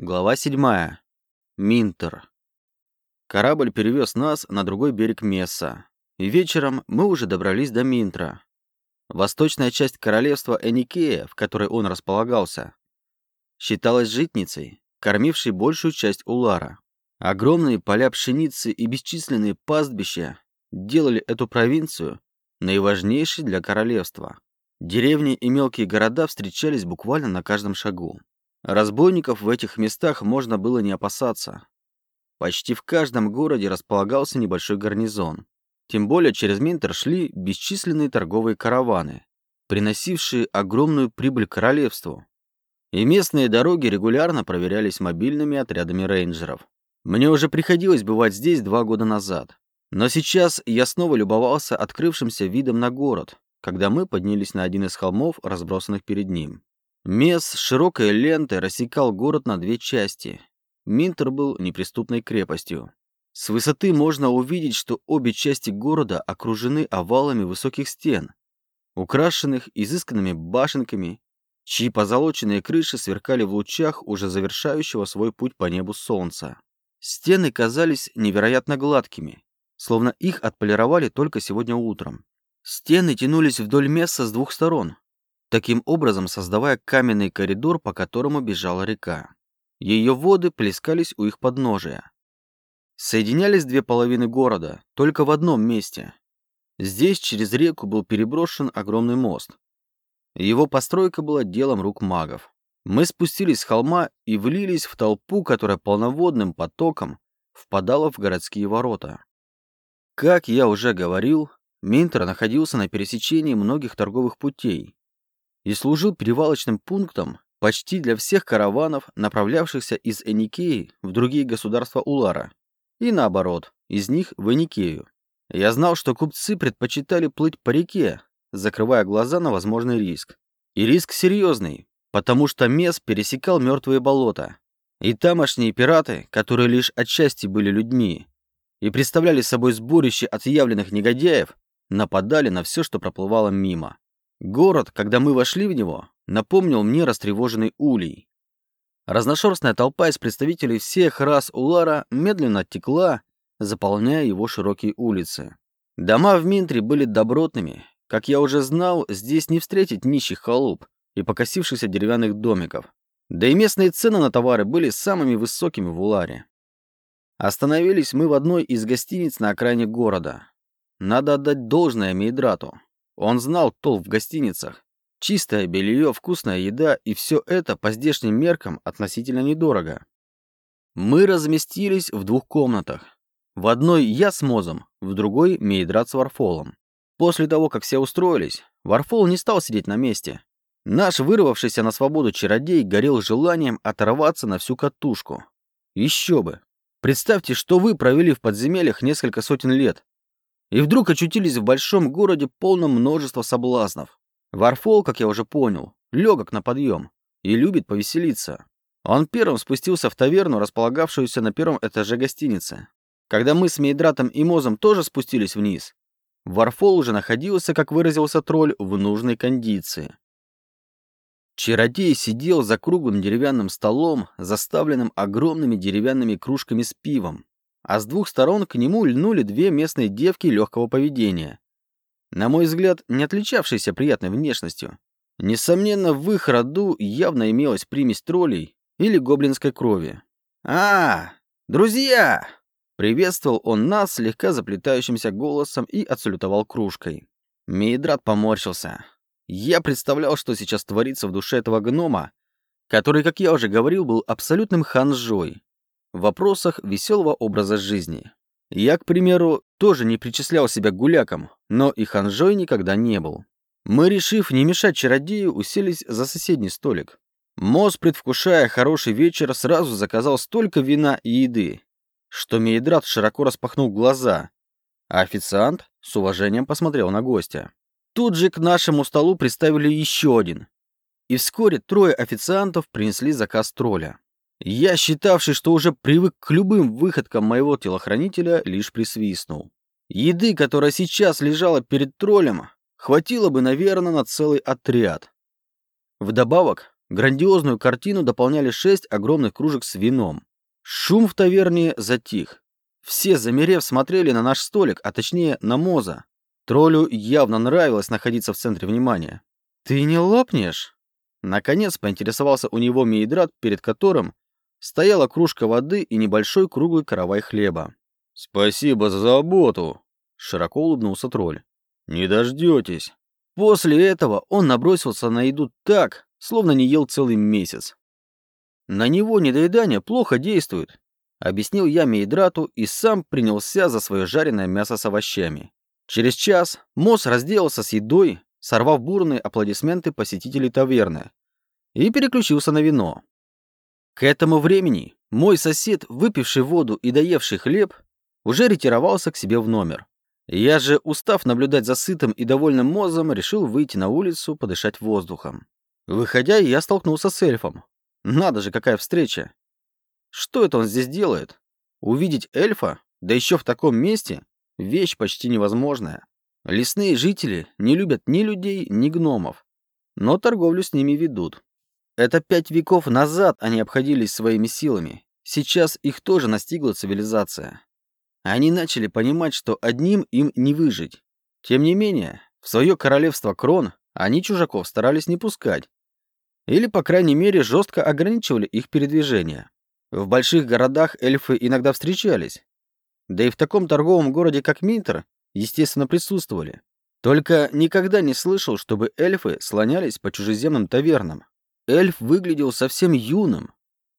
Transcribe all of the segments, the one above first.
Глава 7. Минтер. Корабль перевез нас на другой берег Месса, и вечером мы уже добрались до Минтра. Восточная часть королевства Эникея, в которой он располагался, считалась житницей, кормившей большую часть Улара. Огромные поля пшеницы и бесчисленные пастбища делали эту провинцию наиважнейшей для королевства. Деревни и мелкие города встречались буквально на каждом шагу. Разбойников в этих местах можно было не опасаться. Почти в каждом городе располагался небольшой гарнизон. Тем более через Минтер шли бесчисленные торговые караваны, приносившие огромную прибыль королевству. И местные дороги регулярно проверялись мобильными отрядами рейнджеров. Мне уже приходилось бывать здесь два года назад. Но сейчас я снова любовался открывшимся видом на город, когда мы поднялись на один из холмов, разбросанных перед ним. Мес широкой лентой рассекал город на две части. Минтер был неприступной крепостью. С высоты можно увидеть, что обе части города окружены овалами высоких стен, украшенных изысканными башенками, чьи позолоченные крыши сверкали в лучах уже завершающего свой путь по небу солнца. Стены казались невероятно гладкими, словно их отполировали только сегодня утром. Стены тянулись вдоль места с двух сторон, таким образом создавая каменный коридор, по которому бежала река. Ее воды плескались у их подножия. Соединялись две половины города, только в одном месте. Здесь через реку был переброшен огромный мост. Его постройка была делом рук магов. Мы спустились с холма и влились в толпу, которая полноводным потоком впадала в городские ворота. Как я уже говорил, Минтер находился на пересечении многих торговых путей и служил перевалочным пунктом почти для всех караванов, направлявшихся из Эникеи в другие государства Улара, и наоборот, из них в Эникею. Я знал, что купцы предпочитали плыть по реке, закрывая глаза на возможный риск. И риск серьезный, потому что Мес пересекал мертвые болота. И тамошние пираты, которые лишь отчасти были людьми, и представляли собой сборище отъявленных негодяев, нападали на все, что проплывало мимо. Город, когда мы вошли в него, напомнил мне растревоженный улей. Разношерстная толпа из представителей всех рас Улара медленно оттекла, заполняя его широкие улицы. Дома в Минтре были добротными. Как я уже знал, здесь не встретить нищих халуп и покосившихся деревянных домиков. Да и местные цены на товары были самыми высокими в Уларе. Остановились мы в одной из гостиниц на окраине города. Надо отдать должное Мейдрату. Он знал толк в гостиницах. Чистое белье, вкусная еда и все это по здешним меркам относительно недорого. Мы разместились в двух комнатах. В одной я с Мозом, в другой Мейдрат с Варфолом. После того, как все устроились, Варфол не стал сидеть на месте. Наш вырвавшийся на свободу чародей горел желанием оторваться на всю катушку. Еще бы, Представьте, что вы провели в подземельях несколько сотен лет, и вдруг очутились в большом городе полном множества соблазнов. Варфол, как я уже понял, легок на подъем и любит повеселиться. Он первым спустился в таверну, располагавшуюся на первом этаже гостиницы. Когда мы с Мейдратом и Мозом тоже спустились вниз, Варфол уже находился, как выразился тролль, в нужной кондиции. Чародей сидел за круглым деревянным столом, заставленным огромными деревянными кружками с пивом, а с двух сторон к нему льнули две местные девки легкого поведения. На мой взгляд, не отличавшиеся приятной внешностью. Несомненно, в их роду явно имелась примесь троллей или гоблинской крови. «А, друзья!» Приветствовал он нас слегка заплетающимся голосом и отсалютовал кружкой. Мейдрат поморщился. Я представлял, что сейчас творится в душе этого гнома, который, как я уже говорил, был абсолютным ханжой в вопросах веселого образа жизни. Я, к примеру, тоже не причислял себя гуляком, но и ханжой никогда не был. Мы, решив не мешать чародею, уселись за соседний столик. Моз, предвкушая хороший вечер, сразу заказал столько вина и еды, что Мейдрат широко распахнул глаза, а официант с уважением посмотрел на гостя. Тут же к нашему столу приставили еще один. И вскоре трое официантов принесли заказ тролля. Я, считавший, что уже привык к любым выходкам моего телохранителя, лишь присвистнул. Еды, которая сейчас лежала перед троллем, хватило бы, наверное, на целый отряд. Вдобавок, Грандиозную картину дополняли шесть огромных кружек с вином. Шум в таверне затих. Все, замерев, смотрели на наш столик, а точнее на Моза. Троллю явно нравилось находиться в центре внимания. «Ты не лопнешь?» Наконец поинтересовался у него Мейдрат, перед которым стояла кружка воды и небольшой круглый каравай хлеба. «Спасибо за заботу!» — широко улыбнулся тролль. «Не дождетесь!» После этого он набросился на еду так, словно не ел целый месяц. На него недоедание плохо действует, объяснил я Мейдрату и сам принялся за свое жареное мясо с овощами. Через час Мосс разделался с едой, сорвав бурные аплодисменты посетителей таверны, и переключился на вино. К этому времени мой сосед, выпивший воду и доевший хлеб, уже ретировался к себе в номер. Я же, устав наблюдать за сытым и довольным Мозом, решил выйти на улицу подышать воздухом. Выходя, я столкнулся с эльфом. Надо же, какая встреча. Что это он здесь делает? Увидеть эльфа, да еще в таком месте, вещь почти невозможная. Лесные жители не любят ни людей, ни гномов, но торговлю с ними ведут. Это пять веков назад они обходились своими силами. Сейчас их тоже настигла цивилизация. Они начали понимать, что одним им не выжить. Тем не менее, в свое королевство Крон они чужаков старались не пускать, или, по крайней мере, жестко ограничивали их передвижение. В больших городах эльфы иногда встречались. Да и в таком торговом городе, как Минтер, естественно, присутствовали. Только никогда не слышал, чтобы эльфы слонялись по чужеземным тавернам. Эльф выглядел совсем юным,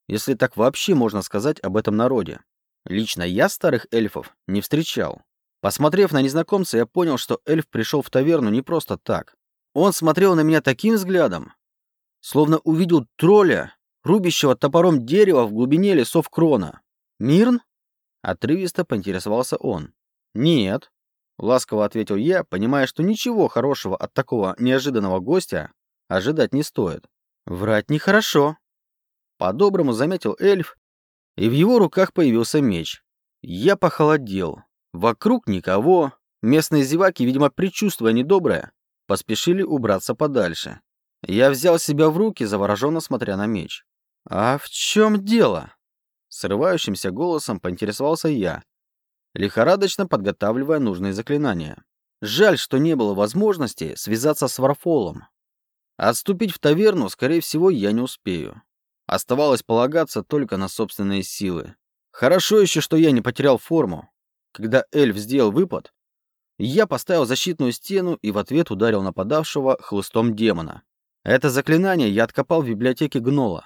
если так вообще можно сказать об этом народе. Лично я старых эльфов не встречал. Посмотрев на незнакомца, я понял, что эльф пришел в таверну не просто так. Он смотрел на меня таким взглядом, словно увидел тролля, рубящего топором дерево в глубине лесов крона. «Мирн?» — отрывисто поинтересовался он. «Нет», — ласково ответил я, понимая, что ничего хорошего от такого неожиданного гостя ожидать не стоит. «Врать нехорошо», — по-доброму заметил эльф, и в его руках появился меч. Я похолодел. Вокруг никого. Местные зеваки, видимо, предчувствуя недоброе, поспешили убраться подальше. Я взял себя в руки, завороженно смотря на меч. «А в чем дело?» Срывающимся голосом поинтересовался я, лихорадочно подготавливая нужные заклинания. Жаль, что не было возможности связаться с Варфолом. Отступить в таверну, скорее всего, я не успею. Оставалось полагаться только на собственные силы. Хорошо еще, что я не потерял форму. Когда эльф сделал выпад, я поставил защитную стену и в ответ ударил нападавшего хлыстом демона. Это заклинание я откопал в библиотеке Гнола.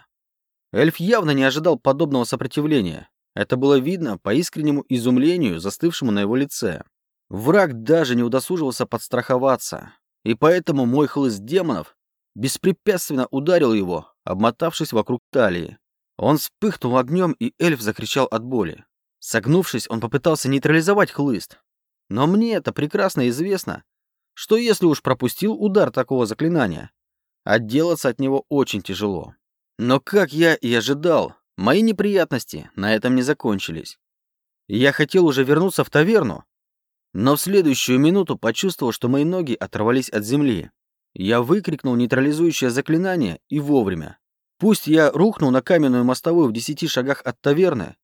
Эльф явно не ожидал подобного сопротивления. Это было видно по искреннему изумлению, застывшему на его лице. Враг даже не удосуживался подстраховаться, и поэтому мой хлыст демонов беспрепятственно ударил его, обмотавшись вокруг талии. Он вспыхнул огнем, и эльф закричал от боли. Согнувшись, он попытался нейтрализовать хлыст. Но мне это прекрасно известно, что если уж пропустил удар такого заклинания, Отделаться от него очень тяжело. Но, как я и ожидал, мои неприятности на этом не закончились. Я хотел уже вернуться в таверну, но в следующую минуту почувствовал, что мои ноги оторвались от земли. Я выкрикнул нейтрализующее заклинание и вовремя. Пусть я рухнул на каменную мостовую в десяти шагах от таверны,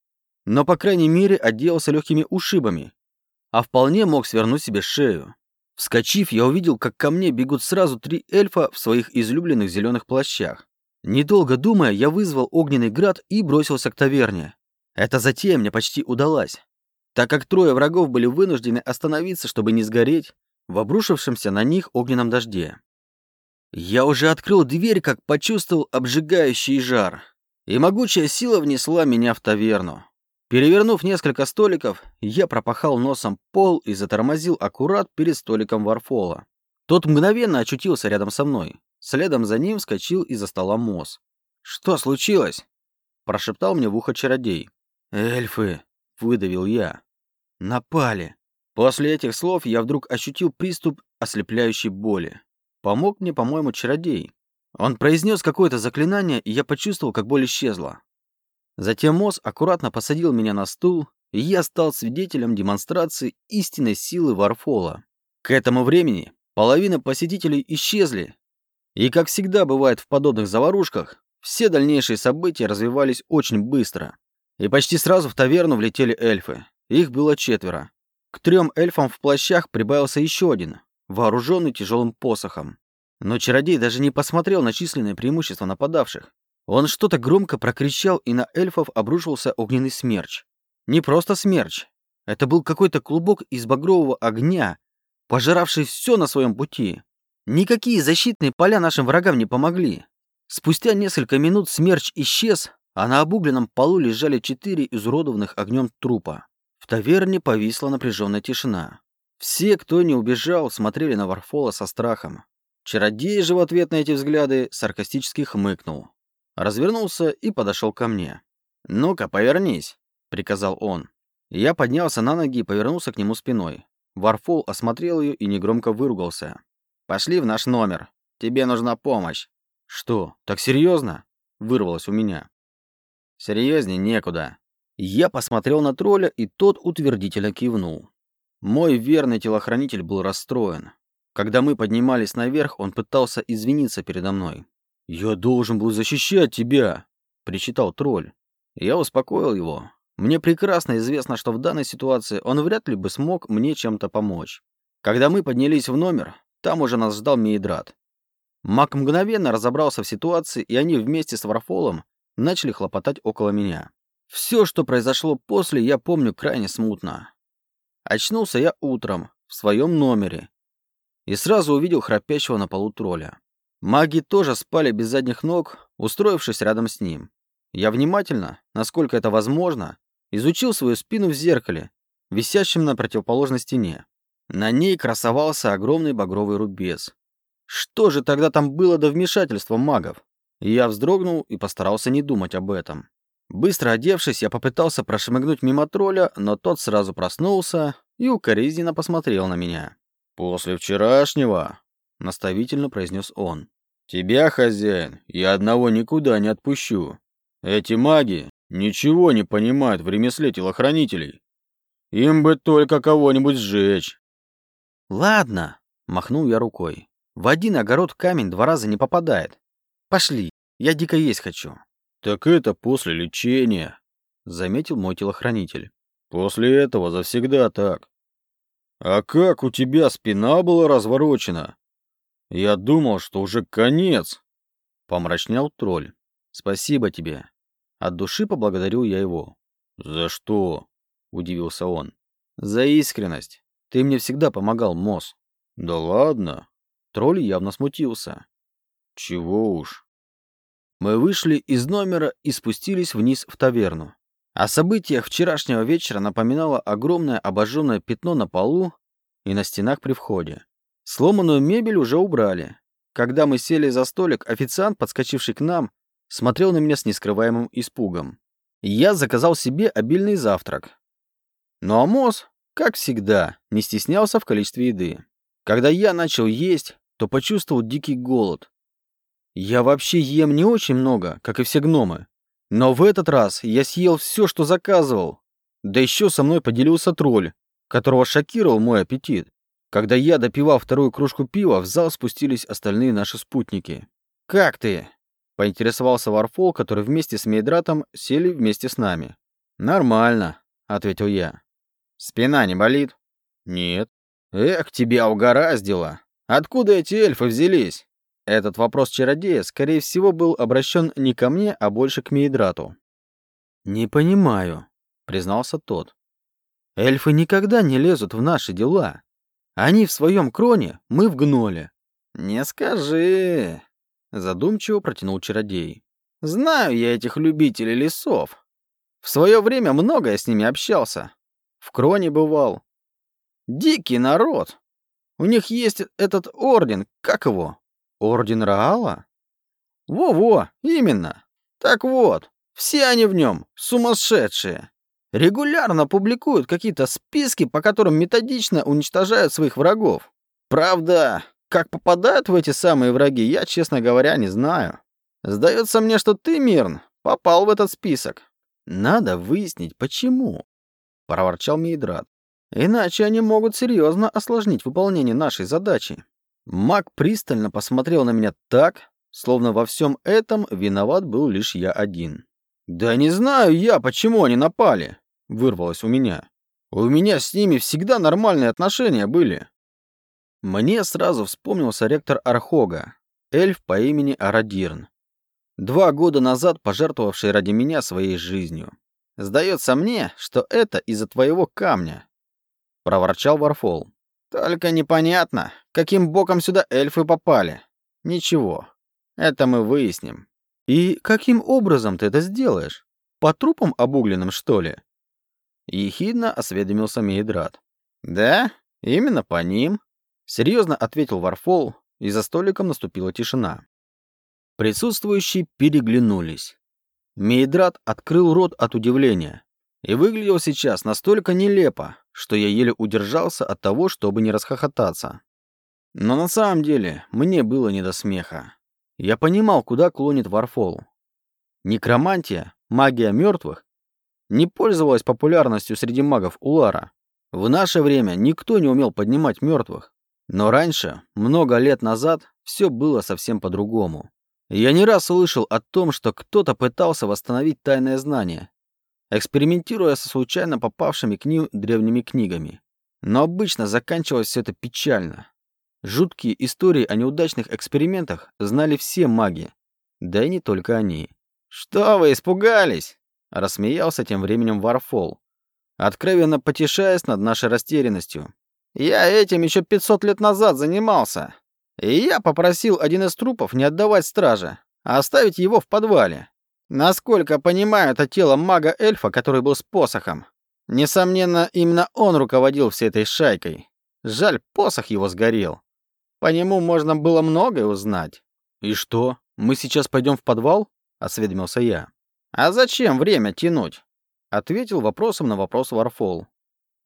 но, по крайней мере, отделался легкими ушибами, а вполне мог свернуть себе шею. Вскочив, я увидел, как ко мне бегут сразу три эльфа в своих излюбленных зеленых плащах. Недолго думая, я вызвал огненный град и бросился к таверне. Эта затея мне почти удалась, так как трое врагов были вынуждены остановиться, чтобы не сгореть в обрушившемся на них огненном дожде. Я уже открыл дверь, как почувствовал обжигающий жар, и могучая сила внесла меня в таверну. Перевернув несколько столиков, я пропахал носом пол и затормозил аккурат перед столиком Варфола. Тот мгновенно очутился рядом со мной. Следом за ним вскочил из-за стола Мосс. «Что случилось?» – прошептал мне в ухо чародей. «Эльфы!» – выдавил я. «Напали!» После этих слов я вдруг ощутил приступ ослепляющей боли. Помог мне, по-моему, чародей. Он произнес какое-то заклинание, и я почувствовал, как боль исчезла. Затем Мосс аккуратно посадил меня на стул, и я стал свидетелем демонстрации истинной силы Варфола. К этому времени половина посетителей исчезли, И как всегда бывает в подобных заварушках, все дальнейшие события развивались очень быстро. И почти сразу в таверну влетели эльфы. Их было четверо. К трем эльфам в плащах прибавился еще один, вооруженный тяжелым посохом. Но чародей даже не посмотрел на численное преимущество нападавших. Он что-то громко прокричал, и на эльфов обрушился огненный смерч. Не просто смерч. Это был какой-то клубок из багрового огня, пожиравший все на своем пути. Никакие защитные поля нашим врагам не помогли. Спустя несколько минут смерч исчез, а на обугленном полу лежали четыре изуродованных огнем трупа. В таверне повисла напряженная тишина. Все, кто не убежал, смотрели на Варфола со страхом. Чародей же в ответ на эти взгляды саркастически хмыкнул. Развернулся и подошел ко мне. «Ну-ка, повернись», — приказал он. Я поднялся на ноги и повернулся к нему спиной. Варфол осмотрел ее и негромко выругался. «Пошли в наш номер. Тебе нужна помощь». «Что, так серьезно?» — вырвалось у меня. «Серьезнее некуда». Я посмотрел на тролля, и тот утвердительно кивнул. Мой верный телохранитель был расстроен. Когда мы поднимались наверх, он пытался извиниться передо мной. «Я должен был защищать тебя!» — причитал тролль. Я успокоил его. Мне прекрасно известно, что в данной ситуации он вряд ли бы смог мне чем-то помочь. Когда мы поднялись в номер, там уже нас ждал Мейдрат. Мак мгновенно разобрался в ситуации, и они вместе с Варфолом начали хлопотать около меня. Все, что произошло после, я помню крайне смутно. Очнулся я утром в своем номере и сразу увидел храпящего на полу тролля. Маги тоже спали без задних ног, устроившись рядом с ним. Я внимательно, насколько это возможно, изучил свою спину в зеркале, висящем на противоположной стене. На ней красовался огромный багровый рубец. Что же тогда там было до вмешательства магов? я вздрогнул и постарался не думать об этом. Быстро одевшись, я попытался прошмыгнуть мимо тролля, но тот сразу проснулся и укоризненно посмотрел на меня. «После вчерашнего», — наставительно произнес он, — «тебя, хозяин, я одного никуда не отпущу. Эти маги ничего не понимают в ремесле телохранителей. Им бы только кого-нибудь сжечь». «Ладно», — махнул я рукой. В один огород камень два раза не попадает. Пошли, я дико есть хочу. Так это после лечения, заметил мой телохранитель. После этого завсегда так. А как у тебя спина была разворочена? Я думал, что уже конец. Помрачнял тролль. Спасибо тебе. От души поблагодарил я его. За что? Удивился он. За искренность. Ты мне всегда помогал, Мос. Да ладно, Тролль явно смутился. Чего уж. Мы вышли из номера и спустились вниз в таверну. О событиях вчерашнего вечера напоминало огромное обожженное пятно на полу и на стенах при входе. Сломанную мебель уже убрали. Когда мы сели за столик, официант, подскочивший к нам, смотрел на меня с нескрываемым испугом. Я заказал себе обильный завтрак. Но Амос, как всегда, не стеснялся в количестве еды. Когда я начал есть, то почувствовал дикий голод. Я вообще ем не очень много, как и все гномы. Но в этот раз я съел все, что заказывал. Да еще со мной поделился тролль, которого шокировал мой аппетит. Когда я допивал вторую кружку пива, в зал спустились остальные наши спутники. «Как ты?» — поинтересовался Варфол, который вместе с Мейдратом сели вместе с нами. «Нормально», — ответил я. «Спина не болит?» «Нет». «Эх, тебя угораздило!» Откуда эти эльфы взялись? Этот вопрос чародея, скорее всего, был обращен не ко мне, а больше к Мейдрату. «Не понимаю», — признался тот. «Эльфы никогда не лезут в наши дела. Они в своем кроне, мы в гноле». «Не скажи», — задумчиво протянул чародей. «Знаю я этих любителей лесов. В свое время много я с ними общался. В кроне бывал. Дикий народ. У них есть этот орден, как его? Орден Раала? Во-во, именно. Так вот, все они в нем сумасшедшие. Регулярно публикуют какие-то списки, по которым методично уничтожают своих врагов. Правда, как попадают в эти самые враги, я, честно говоря, не знаю. Сдается мне, что ты, Мирн, попал в этот список. Надо выяснить, почему, проворчал Мейдрат. Иначе они могут серьезно осложнить выполнение нашей задачи. Маг пристально посмотрел на меня так, словно во всем этом виноват был лишь я один. «Да не знаю я, почему они напали», — вырвалось у меня. «У меня с ними всегда нормальные отношения были». Мне сразу вспомнился ректор Архога, эльф по имени Арадирн. Два года назад пожертвовавший ради меня своей жизнью. «Сдается мне, что это из-за твоего камня», — проворчал Варфол. «Только непонятно, каким боком сюда эльфы попали. Ничего, это мы выясним». «И каким образом ты это сделаешь? По трупам обугленным, что ли?» Ехидно осведомился Мейдрат. «Да, именно по ним», — серьезно ответил Варфол, и за столиком наступила тишина. Присутствующие переглянулись. Мейдрат открыл рот от удивления и выглядел сейчас настолько нелепо, что я еле удержался от того, чтобы не расхохотаться. Но на самом деле мне было не до смеха. Я понимал, куда клонит Варфол. Некромантия, магия мертвых, не пользовалась популярностью среди магов Улара. В наше время никто не умел поднимать мертвых. Но раньше, много лет назад, все было совсем по-другому. Я не раз слышал о том, что кто-то пытался восстановить тайное знание, экспериментируя со случайно попавшими к ним древними книгами. Но обычно заканчивалось все это печально. Жуткие истории о неудачных экспериментах знали все маги, да и не только они. «Что вы, испугались?» — рассмеялся тем временем Варфол, откровенно потешаясь над нашей растерянностью. «Я этим еще 500 лет назад занимался, и я попросил один из трупов не отдавать страже, а оставить его в подвале. Насколько понимаю, это тело мага-эльфа, который был с посохом. Несомненно, именно он руководил всей этой шайкой. Жаль, посох его сгорел. По нему можно было многое узнать. «И что, мы сейчас пойдем в подвал?» — осведомился я. «А зачем время тянуть?» — ответил вопросом на вопрос Варфол.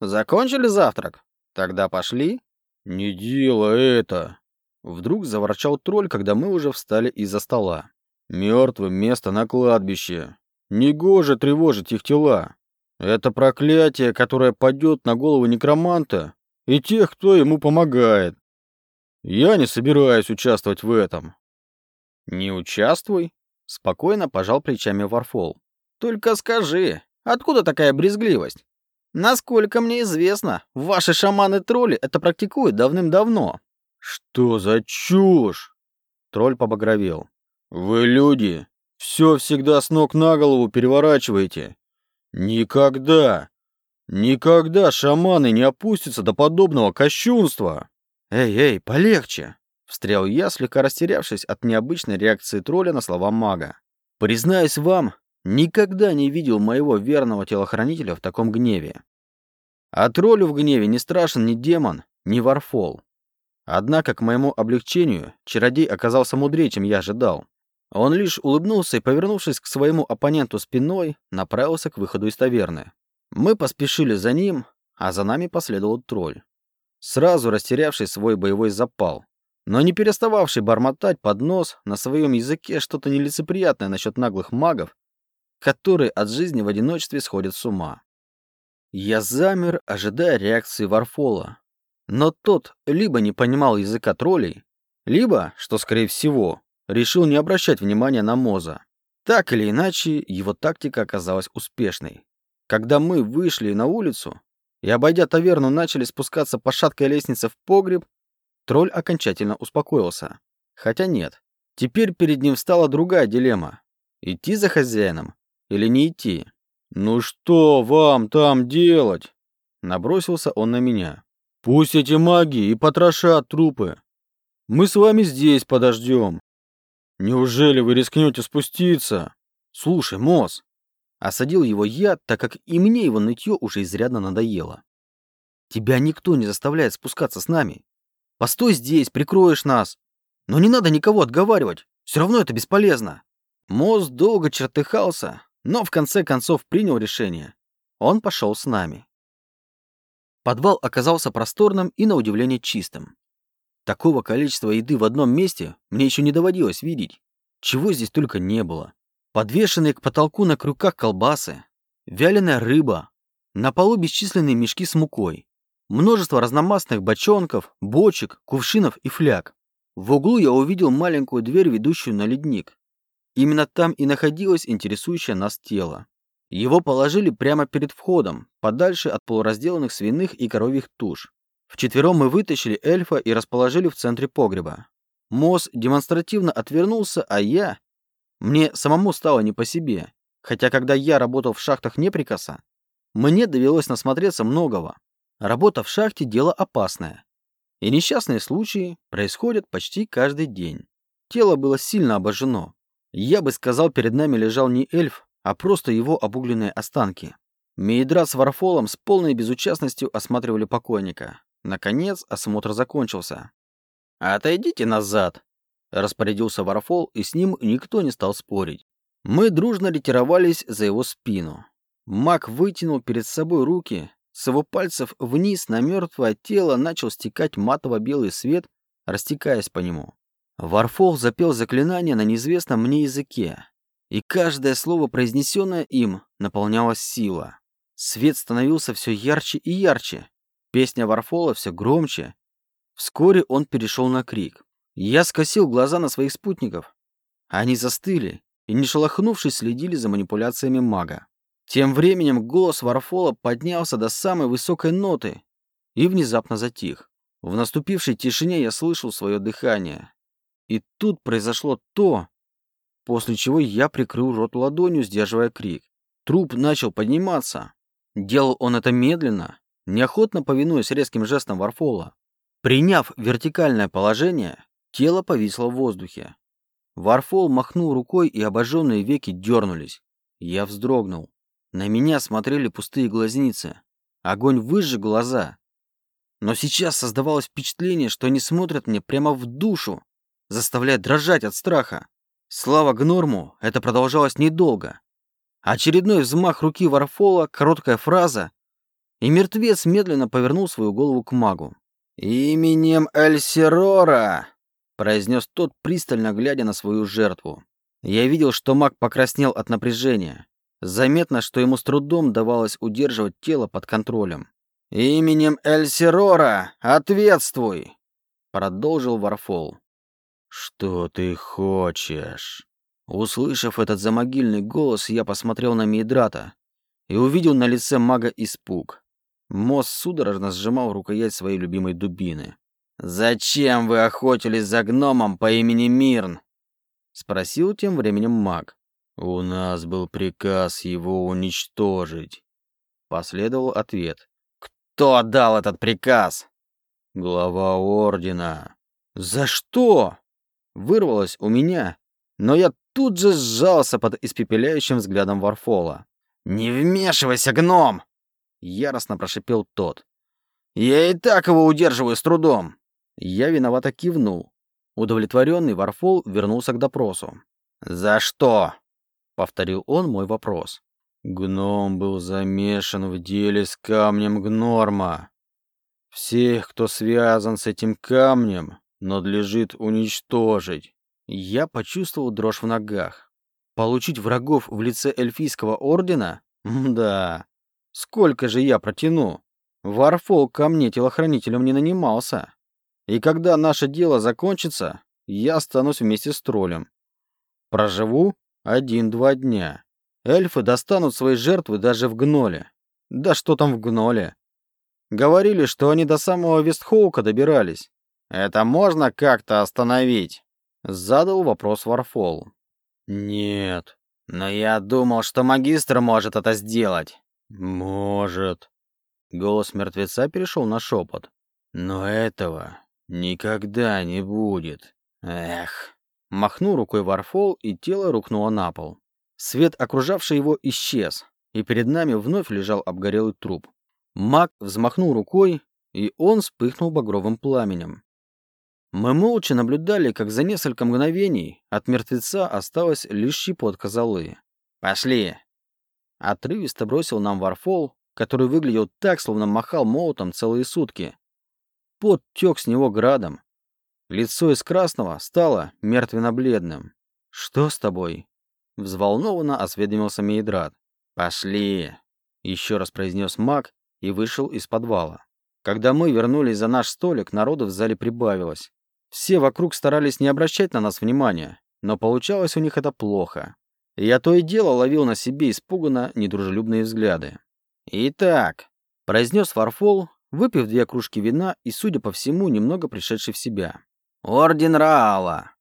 «Закончили завтрак? Тогда пошли?» «Не дело это!» Вдруг заворчал тролль, когда мы уже встали из-за стола. Мертвым место на кладбище. Негоже тревожить их тела. Это проклятие, которое падет на голову некроманта и тех, кто ему помогает. Я не собираюсь участвовать в этом. Не участвуй, спокойно пожал плечами Варфол. Только скажи, откуда такая брезгливость? Насколько мне известно, ваши шаманы-тролли это практикуют давным-давно. «Что за чушь?» Тролль побагровел. «Вы люди, все всегда с ног на голову переворачиваете. Никогда, никогда шаманы не опустятся до подобного кощунства!» «Эй, эй, полегче!» Встрял я, слегка растерявшись от необычной реакции тролля на слова мага. «Признаюсь вам, никогда не видел моего верного телохранителя в таком гневе. А троллю в гневе не страшен ни демон, ни варфол. Однако, к моему облегчению, чародей оказался мудрее, чем я ожидал. Он лишь улыбнулся и, повернувшись к своему оппоненту спиной, направился к выходу из таверны. Мы поспешили за ним, а за нами последовал тролль. Сразу растерявший свой боевой запал, но не перестававший бормотать под нос на своем языке что-то нелицеприятное насчет наглых магов, которые от жизни в одиночестве сходят с ума. Я замер, ожидая реакции Варфола, но тот либо не понимал языка троллей, либо, что скорее всего, решил не обращать внимания на Моза. Так или иначе, его тактика оказалась успешной. Когда мы вышли на улицу и, обойдя таверну, начали спускаться по шаткой лестнице в погреб, тролль окончательно успокоился. Хотя нет, теперь перед ним встала другая дилемма. Идти за хозяином или не идти? «Ну что вам там делать?» Набросился он на меня. Пусть эти маги и потрошат трупы. Мы с вами здесь подождем. Неужели вы рискнете спуститься? Слушай, Мосс, осадил его я, так как и мне его нытье уже изрядно надоело. Тебя никто не заставляет спускаться с нами. Постой здесь, прикроешь нас. Но не надо никого отговаривать, все равно это бесполезно. Мосс долго чертыхался, но в конце концов принял решение. Он пошел с нами. Подвал оказался просторным и, на удивление, чистым. Такого количества еды в одном месте мне еще не доводилось видеть. Чего здесь только не было. Подвешенные к потолку на крюках колбасы, вяленая рыба, на полу бесчисленные мешки с мукой. Множество разномастных бочонков, бочек, кувшинов и фляг. В углу я увидел маленькую дверь, ведущую на ледник. Именно там и находилось интересующее нас тело. Его положили прямо перед входом, подальше от полуразделанных свиных и коровьих туш. Вчетвером мы вытащили эльфа и расположили в центре погреба. Мосс демонстративно отвернулся, а я... Мне самому стало не по себе. Хотя когда я работал в шахтах Неприкоса, мне довелось насмотреться многого. Работа в шахте – дело опасное. И несчастные случаи происходят почти каждый день. Тело было сильно обожжено. Я бы сказал, перед нами лежал не эльф, а просто его обугленные останки. Мейдра с Варфолом с полной безучастностью осматривали покойника. Наконец, осмотр закончился. «Отойдите назад», — распорядился Варфол, и с ним никто не стал спорить. Мы дружно ретировались за его спину. Маг вытянул перед собой руки, с его пальцев вниз на мертвое тело начал стекать матово-белый свет, растекаясь по нему. Варфол запел заклинание на неизвестном мне языке, и каждое слово, произнесенное им, наполнялось сила. Свет становился все ярче и ярче, песня Варфола все громче. Вскоре он перешел на крик. Я скосил глаза на своих спутников. Они застыли и, не шелохнувшись, следили за манипуляциями мага. Тем временем голос Варфола поднялся до самой высокой ноты и внезапно затих. В наступившей тишине я слышал свое дыхание. И тут произошло то, после чего я прикрыл рот ладонью, сдерживая крик. Труп начал подниматься. Делал он это медленно, неохотно повинуясь резким жестам Варфола. Приняв вертикальное положение, тело повисло в воздухе. Варфол махнул рукой, и обожженные веки дернулись. Я вздрогнул. На меня смотрели пустые глазницы. Огонь выжег глаза. Но сейчас создавалось впечатление, что они смотрят мне прямо в душу, заставляя дрожать от страха. Слава Гнорму, это продолжалось недолго. Очередной взмах руки Варфола, короткая фраза, и мертвец медленно повернул свою голову к магу. «Именем Эльсерора!» — произнес тот, пристально глядя на свою жертву. Я видел, что маг покраснел от напряжения. Заметно, что ему с трудом давалось удерживать тело под контролем. «Именем Эльсерора! Ответствуй!» Продолжил Варфол. «Что ты хочешь?» Услышав этот замогильный голос, я посмотрел на Мейдрата и увидел на лице мага испуг. Мосс судорожно сжимал рукоять своей любимой дубины. «Зачем вы охотились за гномом по имени Мирн?» Спросил тем временем маг. «У нас был приказ его уничтожить», — последовал ответ. «Кто отдал этот приказ?» «Глава ордена». «За что?» — вырвалось у меня, но я тут же сжался под испепеляющим взглядом Варфола. «Не вмешивайся, гном!» — яростно прошипел тот. «Я и так его удерживаю с трудом!» Я виновато кивнул. Удовлетворенный Варфол вернулся к допросу. «За что?» Повторил он мой вопрос. Гном был замешан в деле с камнем Гнорма. Всех, кто связан с этим камнем, надлежит уничтожить. Я почувствовал дрожь в ногах. Получить врагов в лице эльфийского ордена? Да. Сколько же я протяну? Варфол ко мне телохранителем не нанимался. И когда наше дело закончится, я останусь вместе с троллем. Проживу один-два дня. Эльфы достанут свои жертвы даже в гноле. Да что там в гноле? Говорили, что они до самого Вестхоука добирались. Это можно как-то остановить? Задал вопрос Варфол. Нет. Но я думал, что магистр может это сделать. Может. Голос мертвеца перешел на шепот. Но этого никогда не будет. Эх. Махнул рукой Варфол, и тело рухнуло на пол. Свет, окружавший его, исчез, и перед нами вновь лежал обгорелый труп. Маг взмахнул рукой, и он вспыхнул багровым пламенем. Мы молча наблюдали, как за несколько мгновений от мертвеца осталась лишь щепотка золы. «Пошли!» Отрывисто бросил нам Варфол, который выглядел так, словно махал молотом целые сутки. Пот тек с него градом, Лицо из красного стало мертвенно-бледным. «Что с тобой?» Взволнованно осведомился Мейдрат. «Пошли!» Еще раз произнес маг и вышел из подвала. Когда мы вернулись за наш столик, народу в зале прибавилось. Все вокруг старались не обращать на нас внимания, но получалось у них это плохо. Я то и дело ловил на себе испуганно недружелюбные взгляды. «Итак», — произнес Варфол, выпив две кружки вина и, судя по всему, немного пришедший в себя. «Орден Раала.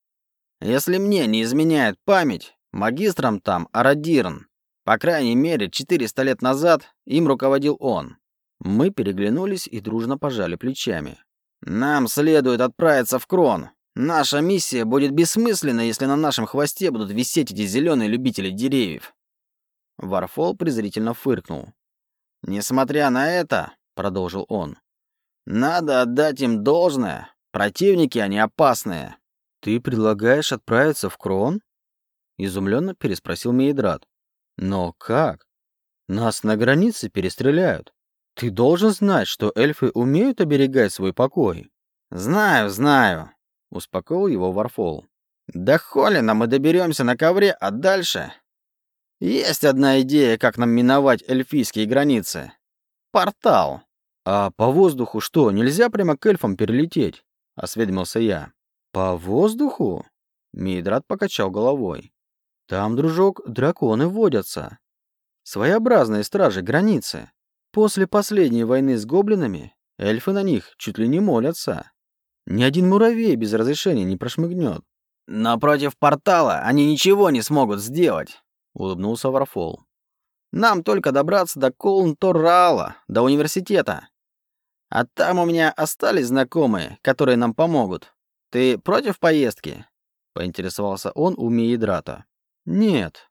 Если мне не изменяет память, магистром там Арадирн. По крайней мере, 400 лет назад им руководил он. Мы переглянулись и дружно пожали плечами. Нам следует отправиться в Крон. Наша миссия будет бессмысленна, если на нашем хвосте будут висеть эти зеленые любители деревьев. Варфол презрительно фыркнул. Несмотря на это, продолжил он, надо отдать им должное. Противники они опасные. Ты предлагаешь отправиться в Крон? Изумленно переспросил Мейдрат. Но как? Нас на границе перестреляют. Ты должен знать, что эльфы умеют оберегать свой покой. Знаю, знаю, успокоил его Варфол. До Холлина мы доберемся на ковре, а дальше... Есть одна идея, как нам миновать эльфийские границы. Портал. А по воздуху что, нельзя прямо к эльфам перелететь? Осведомился я. По воздуху? Мидрат покачал головой. Там, дружок, драконы водятся. Своеобразные стражи границы. После последней войны с гоблинами эльфы на них чуть ли не молятся. Ни один муравей без разрешения не прошмыгнет. «Но против портала они ничего не смогут сделать», — улыбнулся Варфол. «Нам только добраться до Колн-Торрала, до университета. А там у меня остались знакомые, которые нам помогут. Ты против поездки?» — поинтересовался он у Миедрата. «Нет».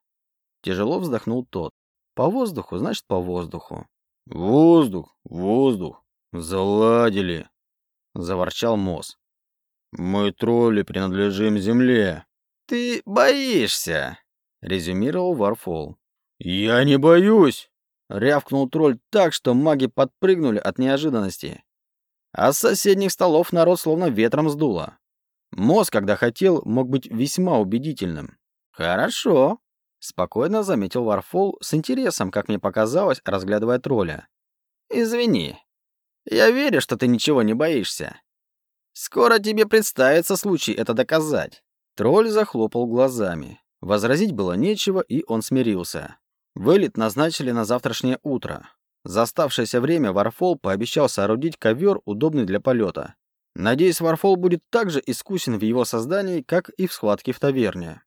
Тяжело вздохнул тот. «По воздуху, значит, по воздуху». «Воздух, воздух, заладили», — заворчал Мосс. «Мы, тролли, принадлежим земле». «Ты боишься», — резюмировал Варфол. «Я не боюсь», — рявкнул тролль так, что маги подпрыгнули от неожиданности. А с соседних столов народ словно ветром сдуло. Мосс, когда хотел, мог быть весьма убедительным. «Хорошо», — спокойно заметил Варфол с интересом, как мне показалось, разглядывая тролля. «Извини. Я верю, что ты ничего не боишься. Скоро тебе представится случай это доказать». Тролль захлопал глазами. Возразить было нечего, и он смирился. Вылет назначили на завтрашнее утро. За оставшееся время Варфол пообещал соорудить ковер, удобный для полета. Надеюсь, Варфол будет так же искусен в его создании, как и в схватке в таверне.